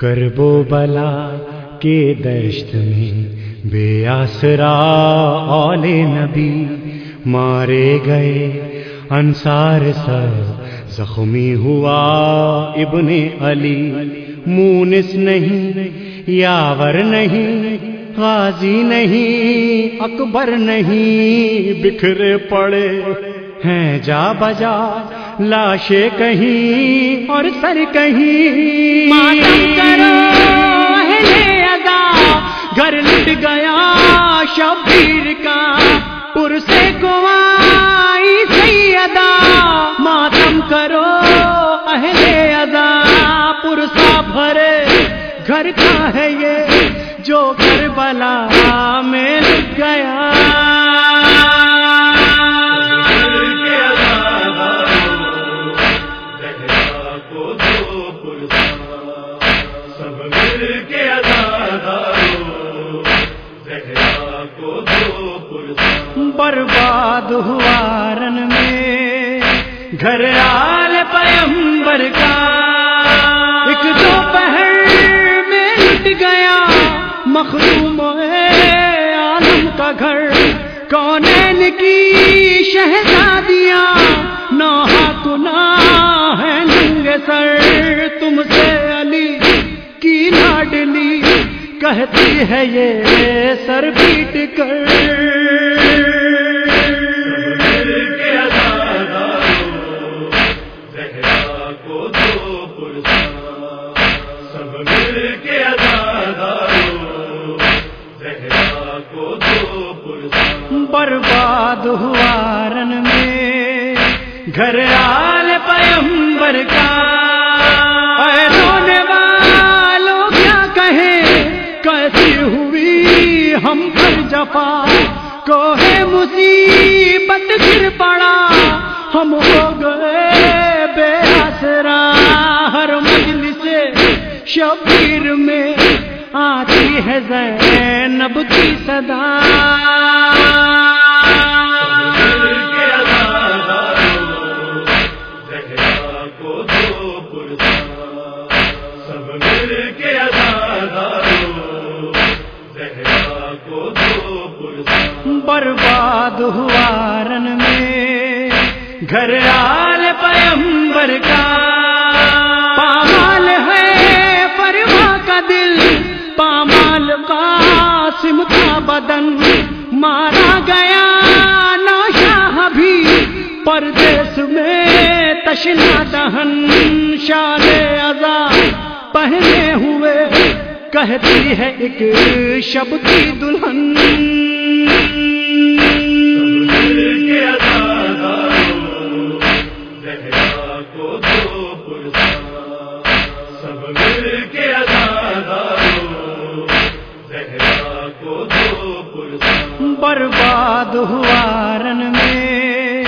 کربو بلا کے دشت میں بے آسرا اول نبی مارے گئے انصار سر زخمی ہوا ابن علی مونس نہیں، یاور نہیں، غازی نہیں، اکبر نہیں، بکھرے پڑے ہیں جا بجا لاشیں کہیں اور سر کہیں۔ ماتم کرو ادا، گھر لٹ گیا شبیر کا۔ پرسے گوائی سیدا ماتم کرو اہل ادا۔ پرسا بھرے گھر کا ہے یہ، جو کربلا میں لٹ گیا۔ برباد ہوا رن میں، گھر آل پیمبر کا۔ ایک دو پہر میں لٹ گیا مخدوم عالم کا گھر۔ کونین کی کہتی ہے یہ سر پیٹ کر۔ برباد ہوا رن میں گھر آل پیمبر کا۔ مصیبت گر پڑا۔ ہم ہو گئے بے آسرا ہر مجلس شبیر میں آتی ہے زینب کی صدا۔ برباد ہوا رن میں گھر آل پیمبر کا پامال ہے پروا کا دل پامال قاسم کا بدن مارا گیا ناشاہ بھی پردیس میں تشنا دہن شال ازا پہنے ہوئے کہتی ہے ایک شب کی دلہن سب مل کے زہرا کو دو برباد ہوا رن میں،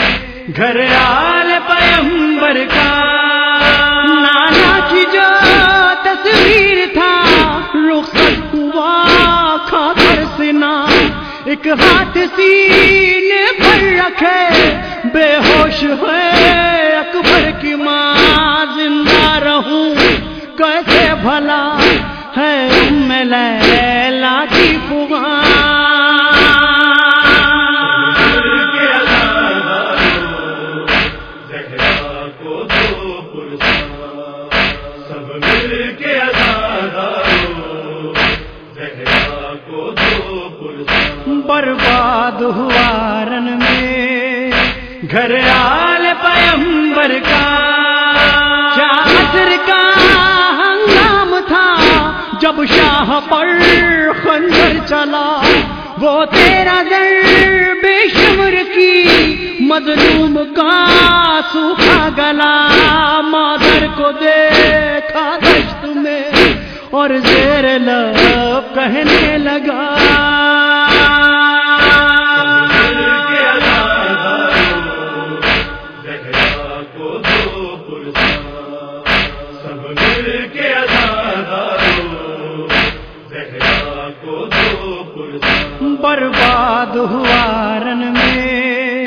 گھر آل پیمبر کا۔ نانا کی جو تصویر تھا، رخصت ہوا کھا کر سنا۔ ایک ہاتھ بھلا ہے ام لیلا کی برباد ہوا رن میں گھر آل پیمبر کا چادر کا جب شاہ پر خنجر چلا، وہ تیرا در بے شمر کی مظلوم کا سوکھا گلا۔ مادر کو دیکھا دشت میں اور زیر لب کہنے لگا۔ برباد ہوا میں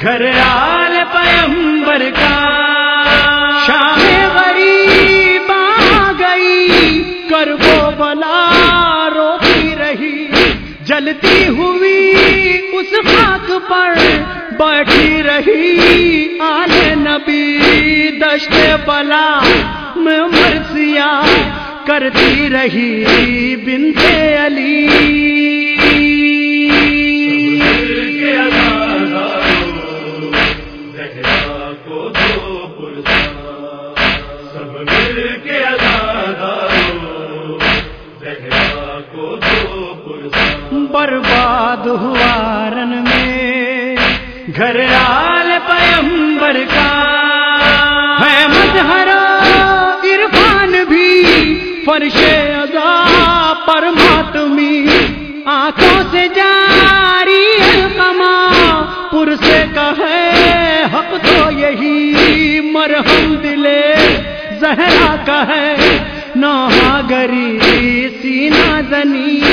گھر آل پیمبر کا شام غریب آ گئی کر وہ بلا روتی رہی جلتی ہوئی اس خاک پر بیٹھی رہی آل نبی دشت بلا میں مرسیا کرتی رہی بنتے علی برباد ہوا رن میں۔ گھر آل پیمبر کا۔ ہے مظہر عرفان بھی فرش ادا پر ماتمی آنکھوں سے جاری القما پر سے کہے حق تو یہی۔ مرہم دلے، زہرا کا ہے نوحا گری، سینا زنی۔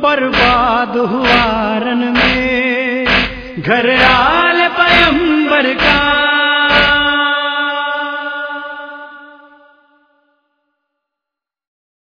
برباد ہوا رن میں۔ گھر آل پیمبر کا